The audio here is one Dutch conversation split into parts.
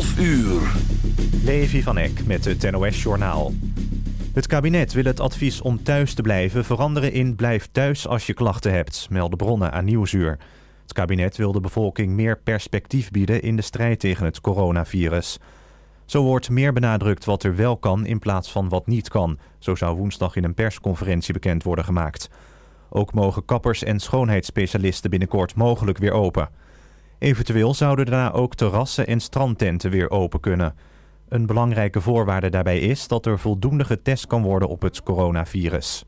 12 uur. Levi van Eck met het NOS-journaal. Het kabinet wil het advies om thuis te blijven veranderen in blijf thuis als je klachten hebt, melden bronnen aan Nieuwsuur. Het kabinet wil de bevolking meer perspectief bieden in de strijd tegen het coronavirus. Zo wordt meer benadrukt wat er wel kan in plaats van wat niet kan. Zo zou woensdag in een persconferentie bekend worden gemaakt. Ook mogen kappers en schoonheidsspecialisten binnenkort mogelijk weer open. Eventueel zouden daarna ook terrassen en strandtenten weer open kunnen. Een belangrijke voorwaarde daarbij is dat er voldoende getest kan worden op het coronavirus.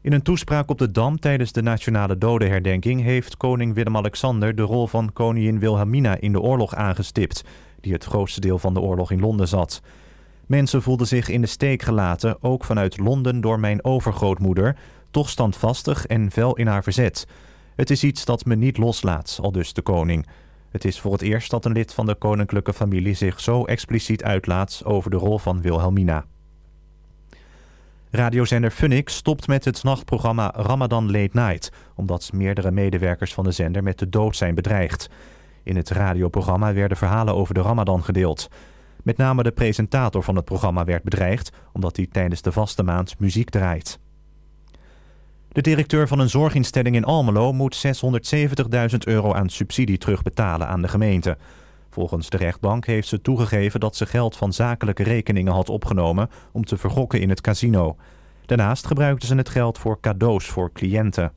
In een toespraak op de Dam tijdens de nationale dodenherdenking... heeft koning Willem-Alexander de rol van koningin Wilhelmina in de oorlog aangestipt... die het grootste deel van de oorlog in Londen zat. Mensen voelden zich in de steek gelaten, ook vanuit Londen door mijn overgrootmoeder... toch standvastig en fel in haar verzet... Het is iets dat me niet loslaat, al dus de koning. Het is voor het eerst dat een lid van de koninklijke familie zich zo expliciet uitlaat over de rol van Wilhelmina. Radiozender Funix stopt met het nachtprogramma Ramadan Late Night... omdat meerdere medewerkers van de zender met de dood zijn bedreigd. In het radioprogramma werden verhalen over de Ramadan gedeeld. Met name de presentator van het programma werd bedreigd... omdat hij tijdens de vaste maand muziek draait. De directeur van een zorginstelling in Almelo moet 670.000 euro aan subsidie terugbetalen aan de gemeente. Volgens de rechtbank heeft ze toegegeven dat ze geld van zakelijke rekeningen had opgenomen om te vergokken in het casino. Daarnaast gebruikte ze het geld voor cadeaus voor cliënten.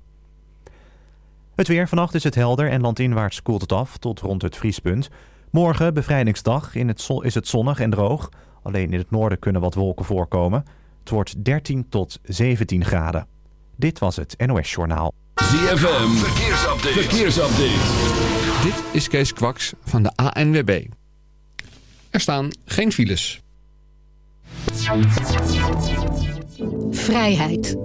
Het weer vannacht is het helder en landinwaarts koelt het af tot rond het vriespunt. Morgen, bevrijdingsdag, in het is het zonnig en droog. Alleen in het noorden kunnen wat wolken voorkomen. Het wordt 13 tot 17 graden. Dit was het NOS Journaal. ZFM, verkeersupdate. verkeersupdate. Dit is Kees Kwaks van de ANWB. Er staan geen files. Vrijheid.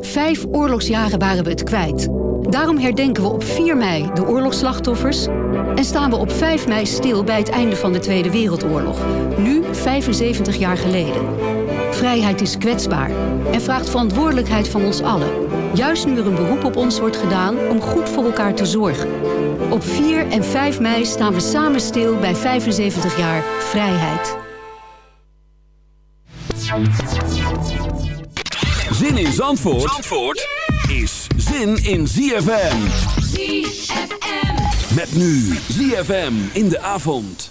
Vijf oorlogsjaren waren we het kwijt. Daarom herdenken we op 4 mei de oorlogsslachtoffers... en staan we op 5 mei stil bij het einde van de Tweede Wereldoorlog. Nu 75 jaar geleden. Vrijheid is kwetsbaar en vraagt verantwoordelijkheid van ons allen. Juist nu er een beroep op ons wordt gedaan om goed voor elkaar te zorgen. Op 4 en 5 mei staan we samen stil bij 75 jaar vrijheid. Zin in Zandvoort, Zandvoort is zin in ZFM. ZFM. Met nu ZFM in de avond.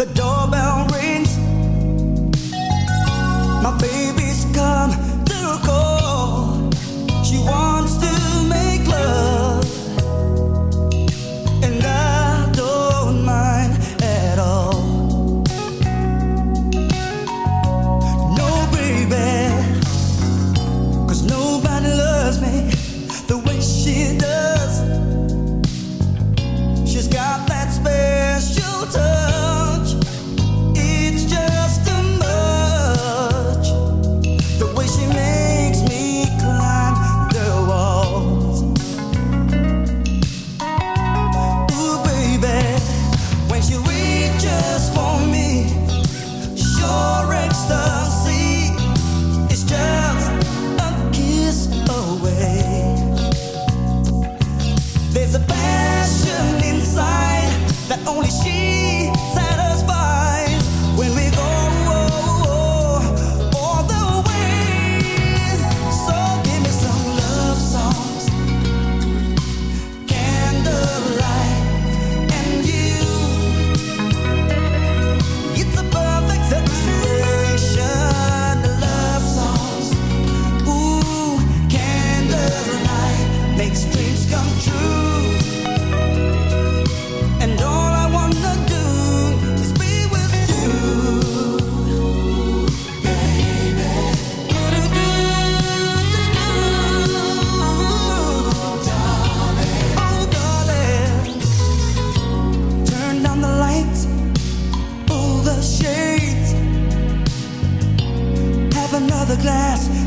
the doorbell. glass.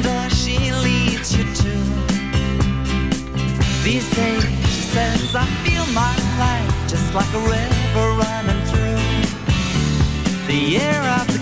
door she leads you to. These days, she says, I feel my life just like a river running through the air of